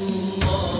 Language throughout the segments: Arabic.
الله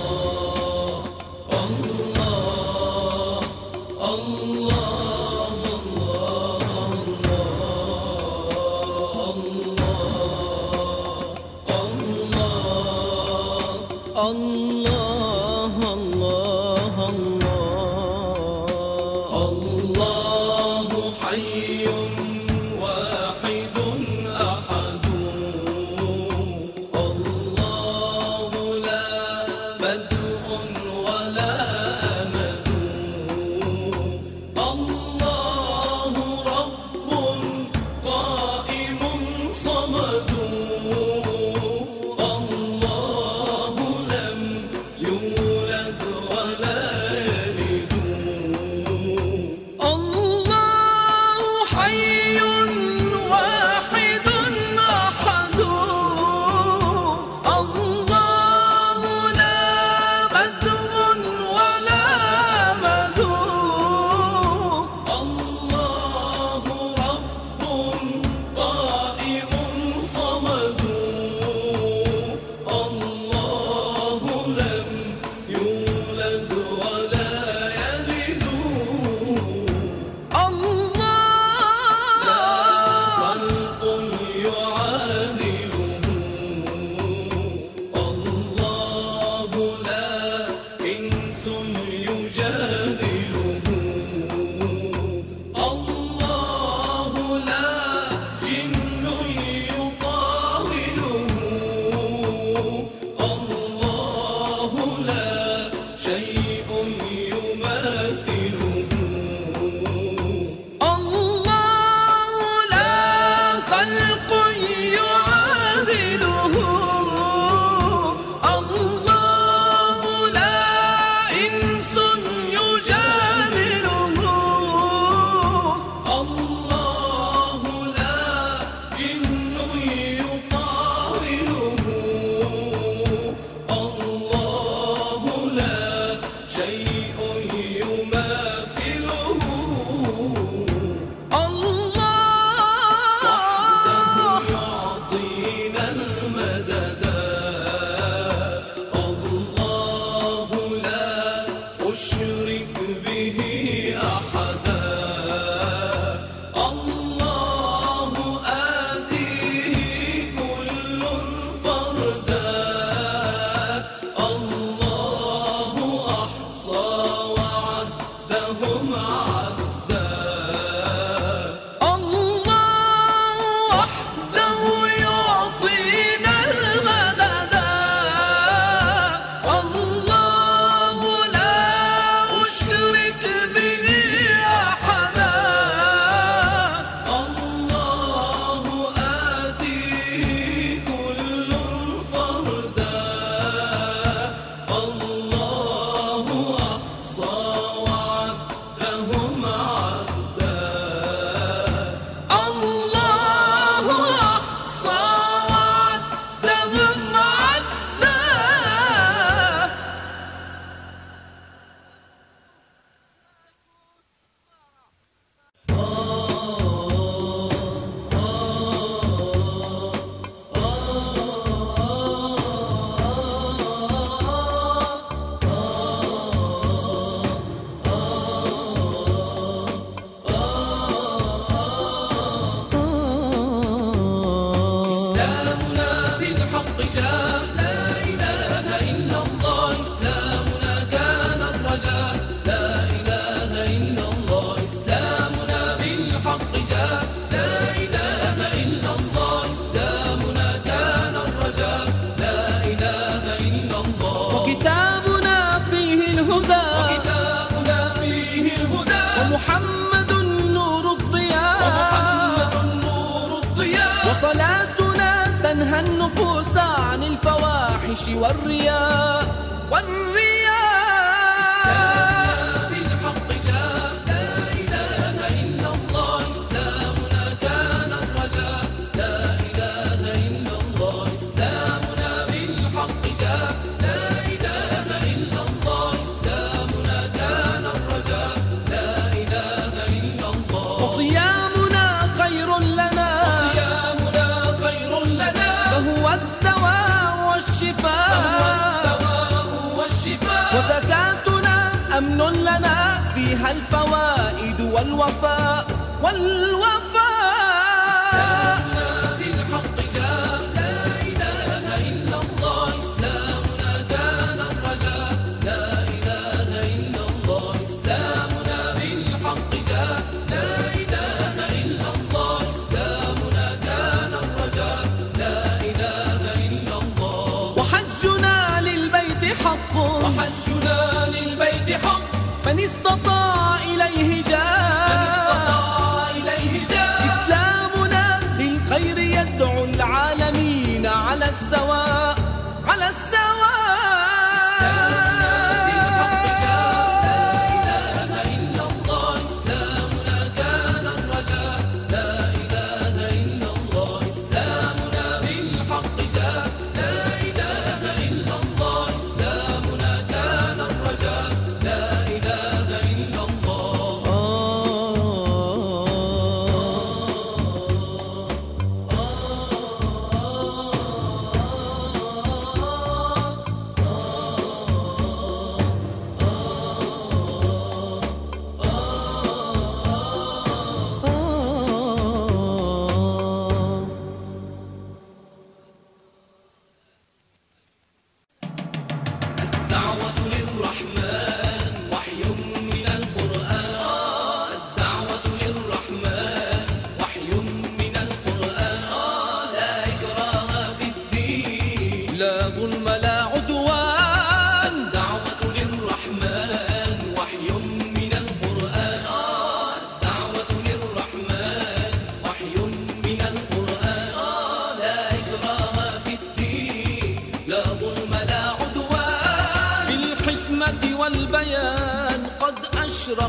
وزكاتنا أمن لنا فيها الفوائد والوفاء والوفاء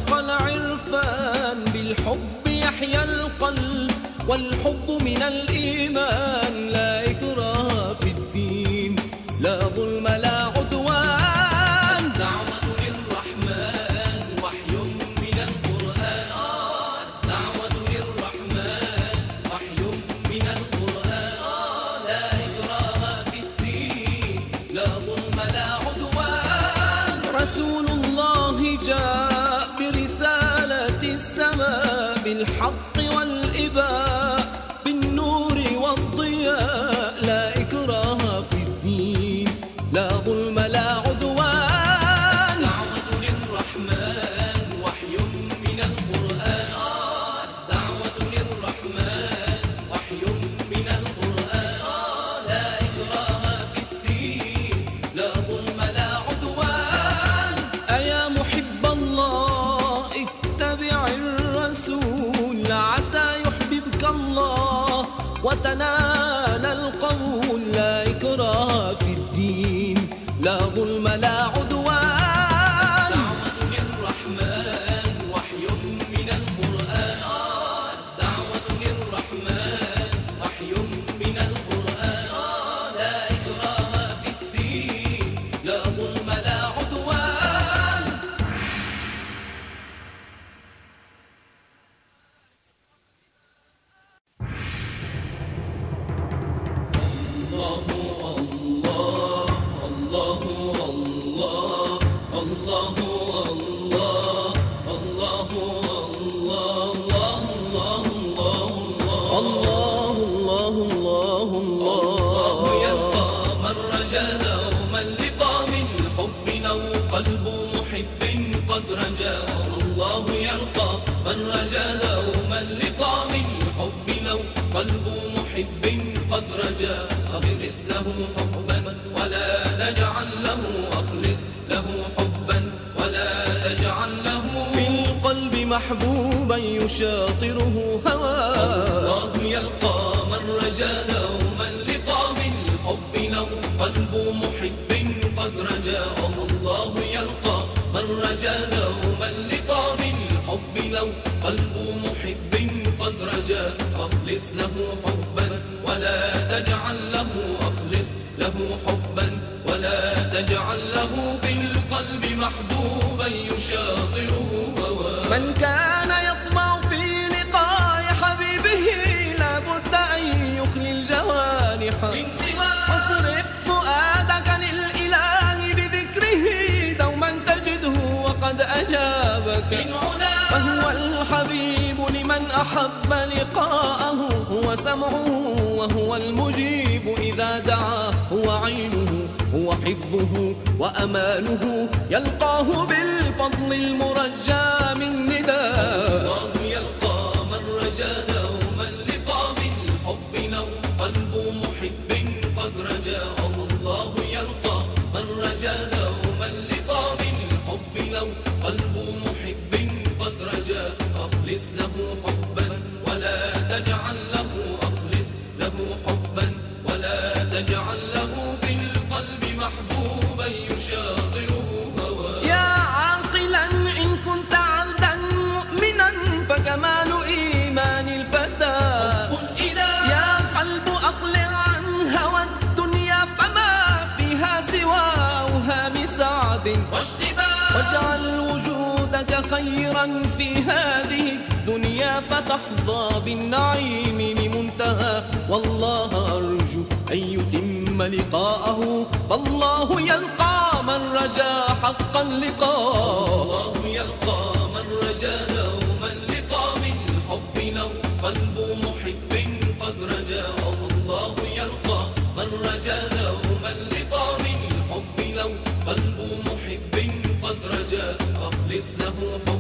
أشرق العرفان بالحب يحيا القلب والحب من الإيمان أجابك من فهو الحبيب أحب لقاءه. هو سمعه وهو المجيب. إذا دعاه هو عينه هو حفظه وأمانه يلقاه بالفضل المرجى من نداء. الله يلقى من رجا في هذه الدنيا فتحظى بالنعيم لمنتهى. والله أرجو أن يتم لقاءه. فالله يلقى من رجا حقا لقاء الله يلقى من رجا دوما لقى بالحب لو قلب محب قد رجا. الله يلقى من رجا دوما لقى بالحب لو قلب محب قد رجا. أخلص له حبا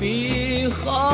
في خاطر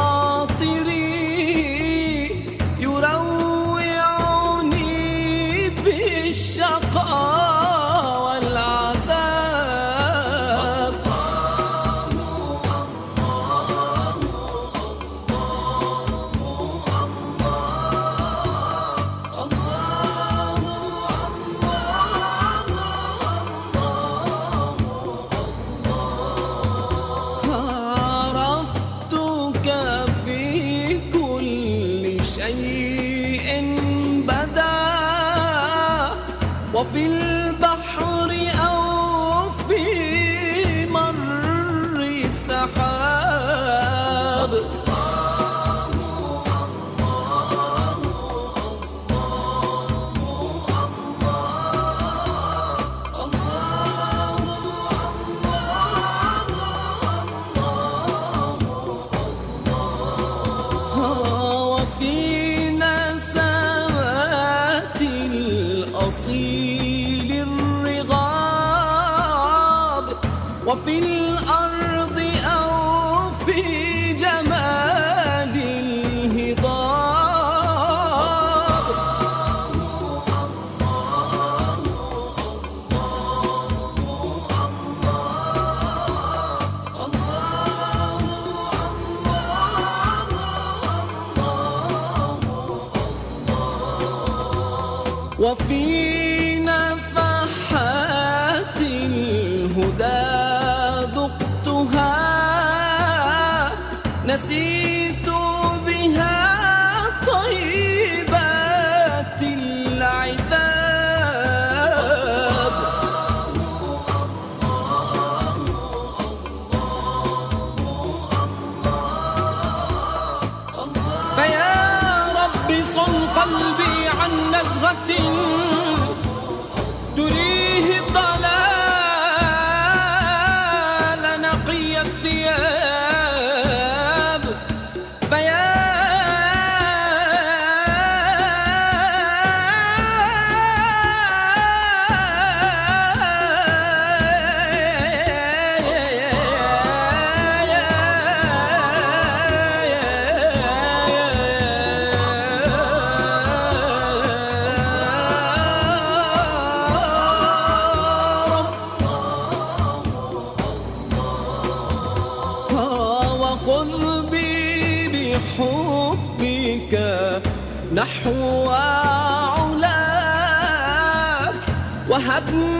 Nesse I've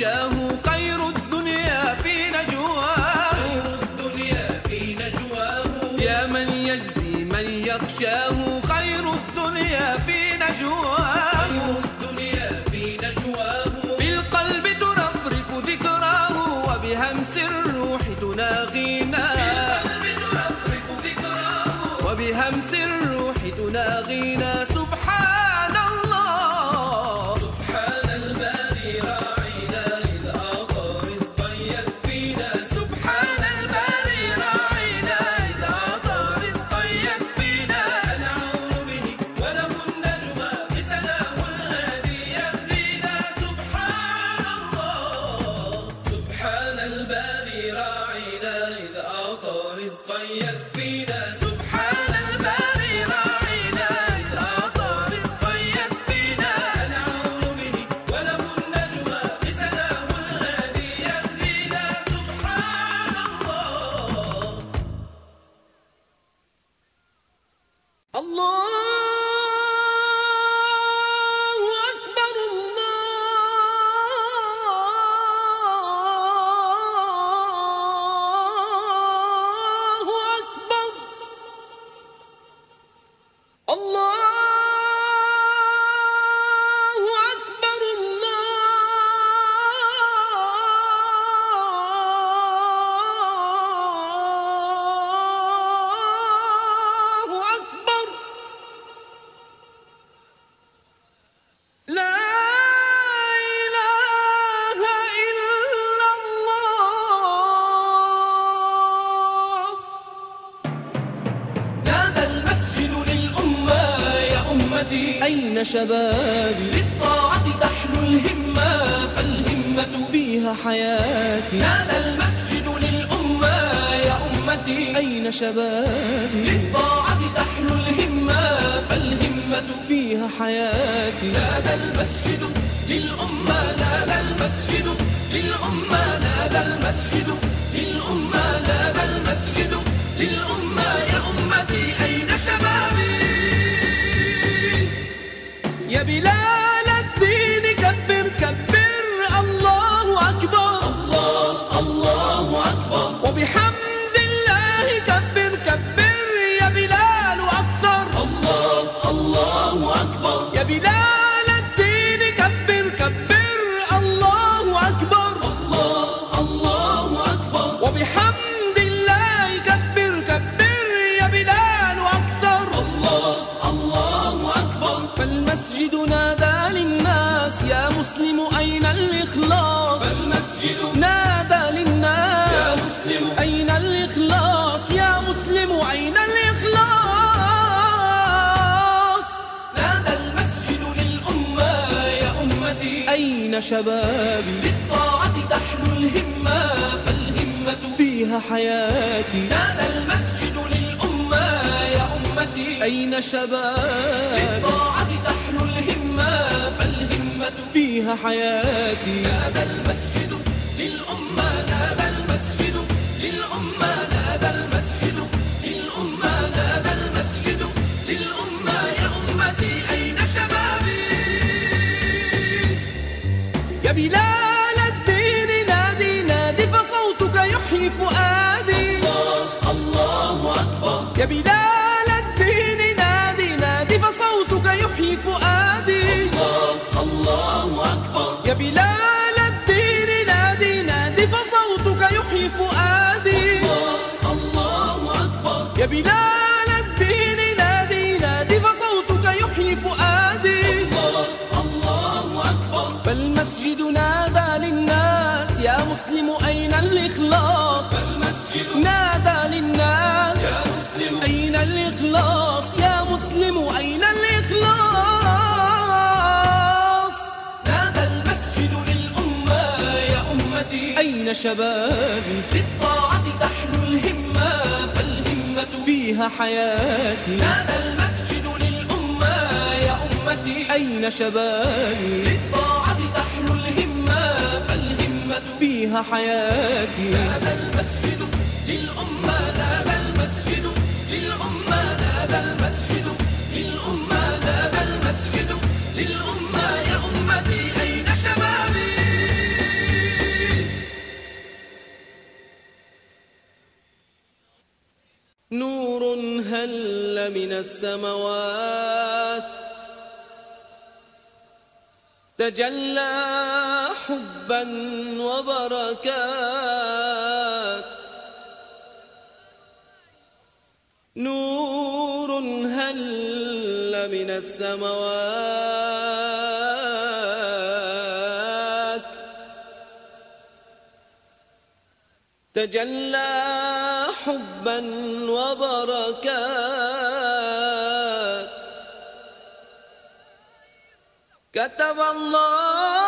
من شبابي للطاعة تحلو الهمة فالهمة فيها حياة. شبابي. بالطاعة تحلو الهمة فالهمة فيها حياتي. نال المسجد للأمة يا أمتي. أين شبابي؟ بالطاعة تحلو الهمة فالهمة فيها حياتي. نال المسجد بين شبابي للطاعة تحلو الهمة فالهمة فيها حياتي. هذا المسجد للأمة يا أمتي. أين شبابي؟ للطاعة تحلو الهمة فالهمة فيها حياتي. هذا المسجد نزل من السماوات تجلى حبا وبركات نور هل من السماوات تجلى حبا وبركات. كتب الله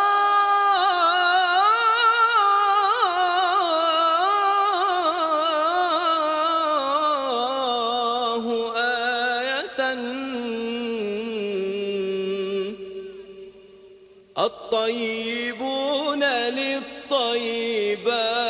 آية الطيبون للطيبات.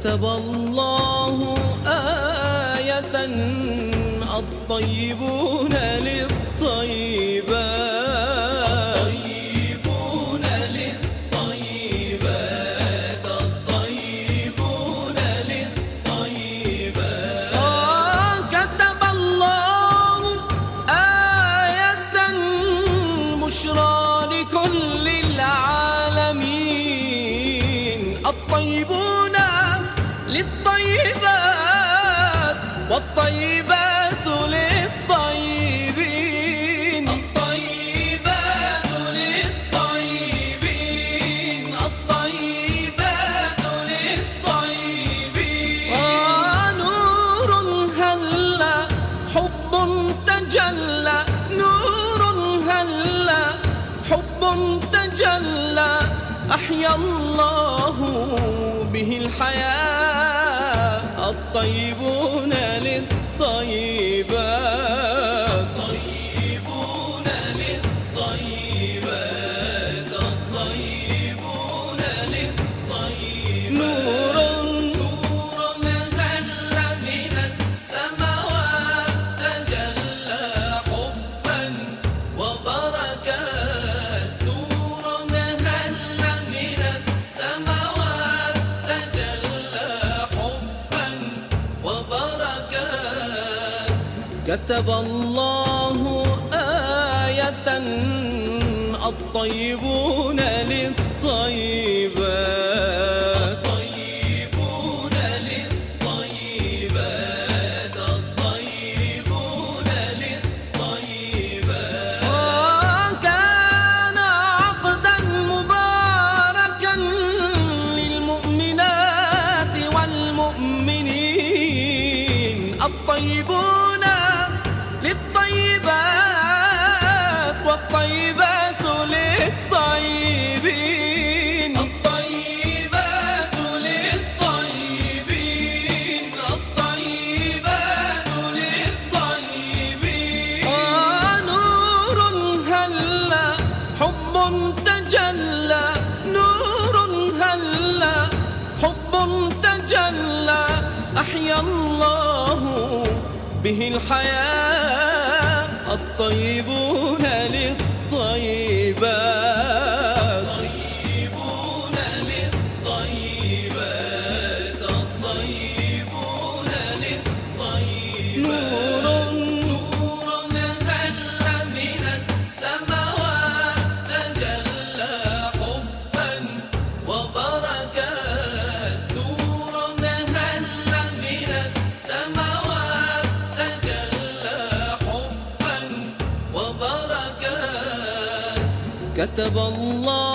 كتب الله كتب الله 寒烟。كتب الله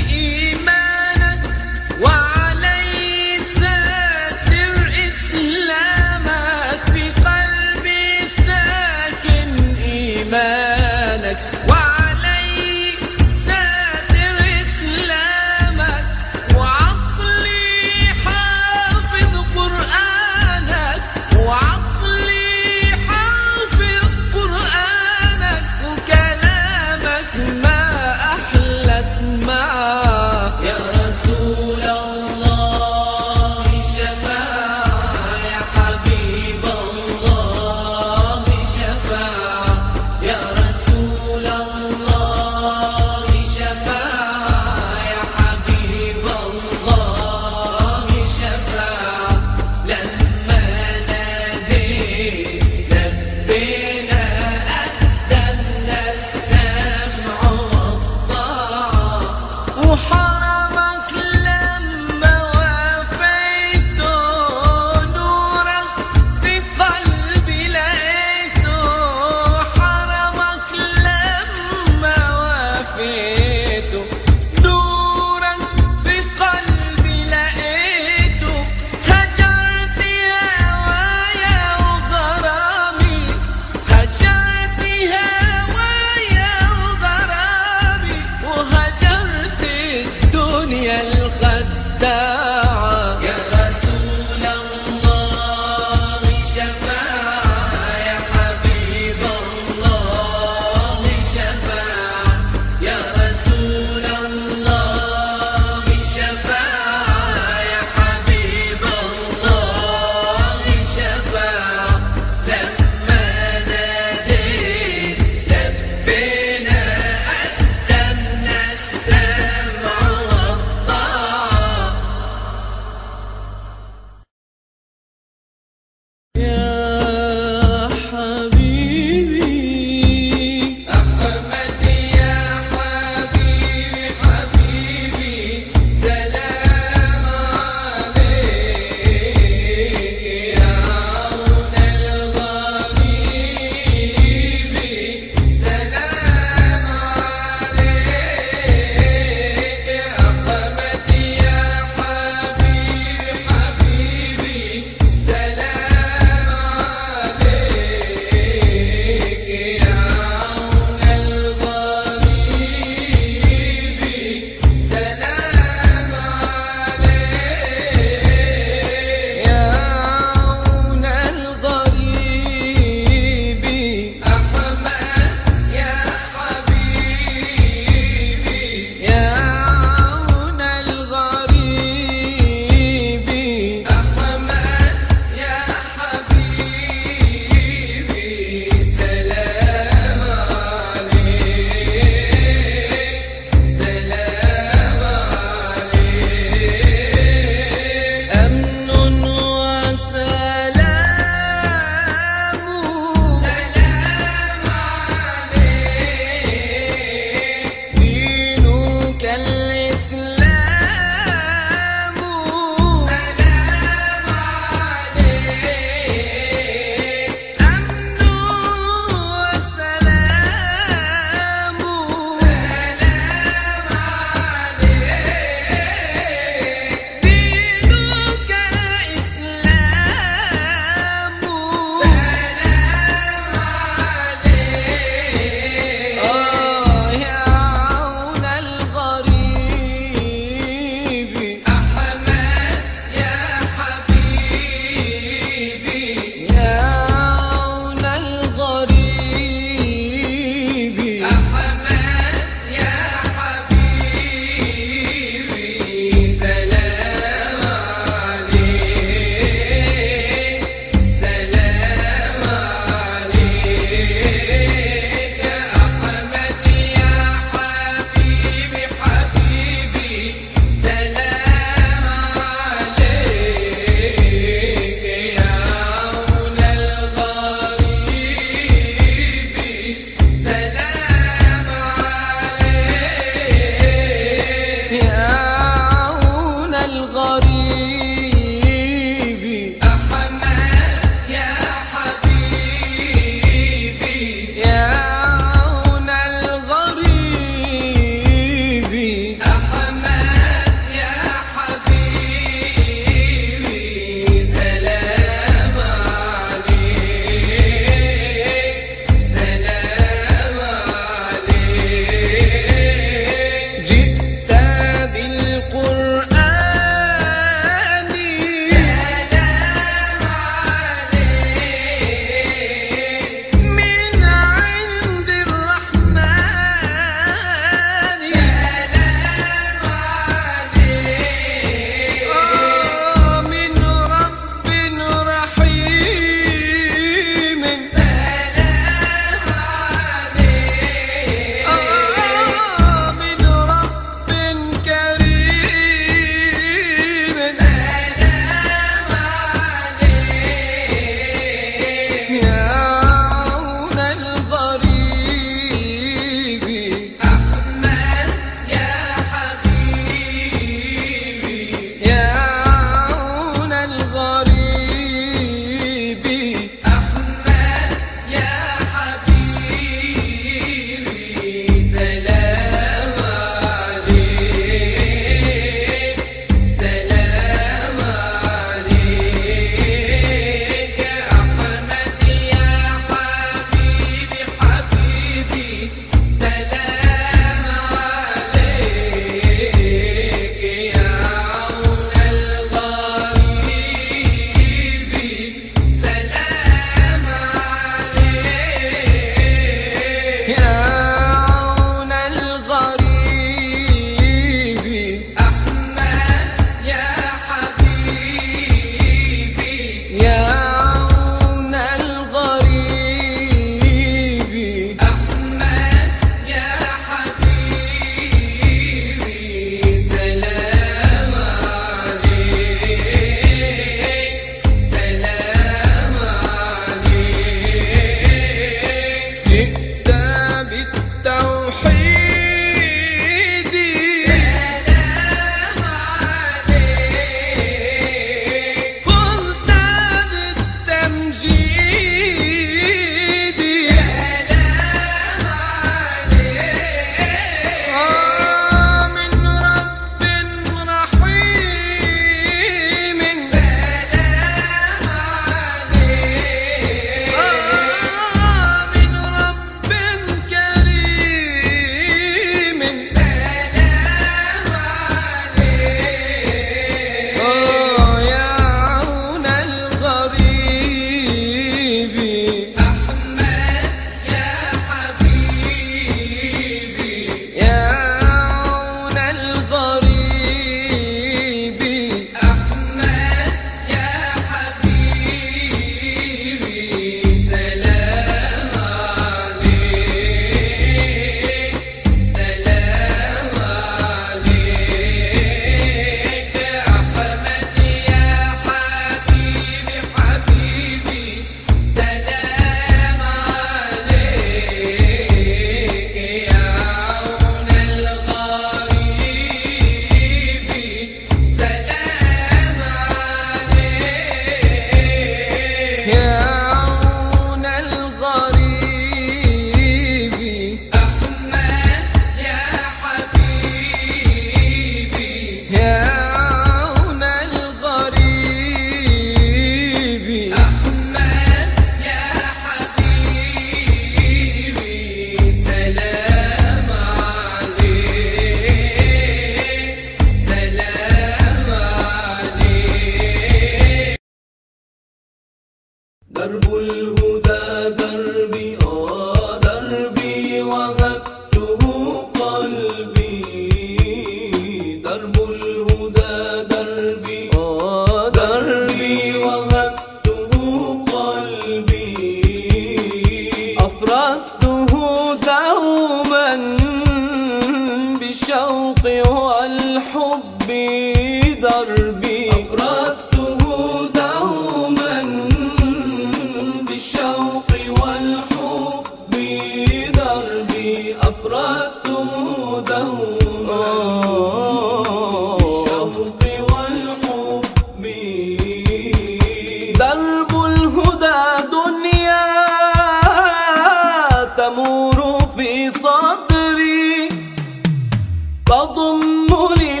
أميرها الحنان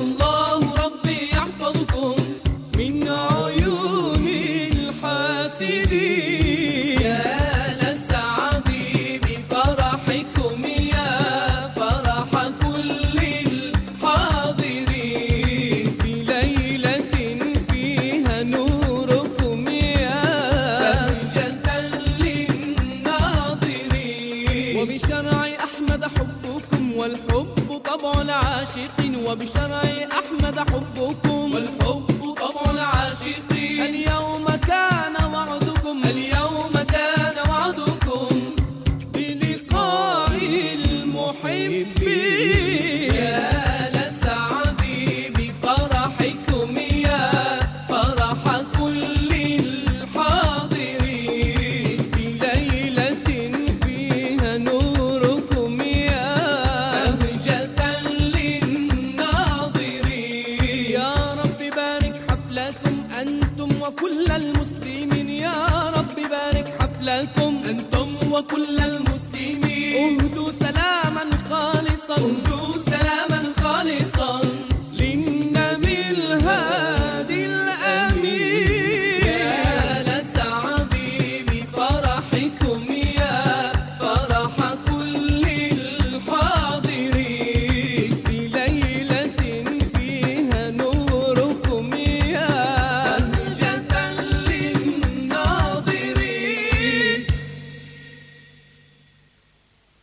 Allah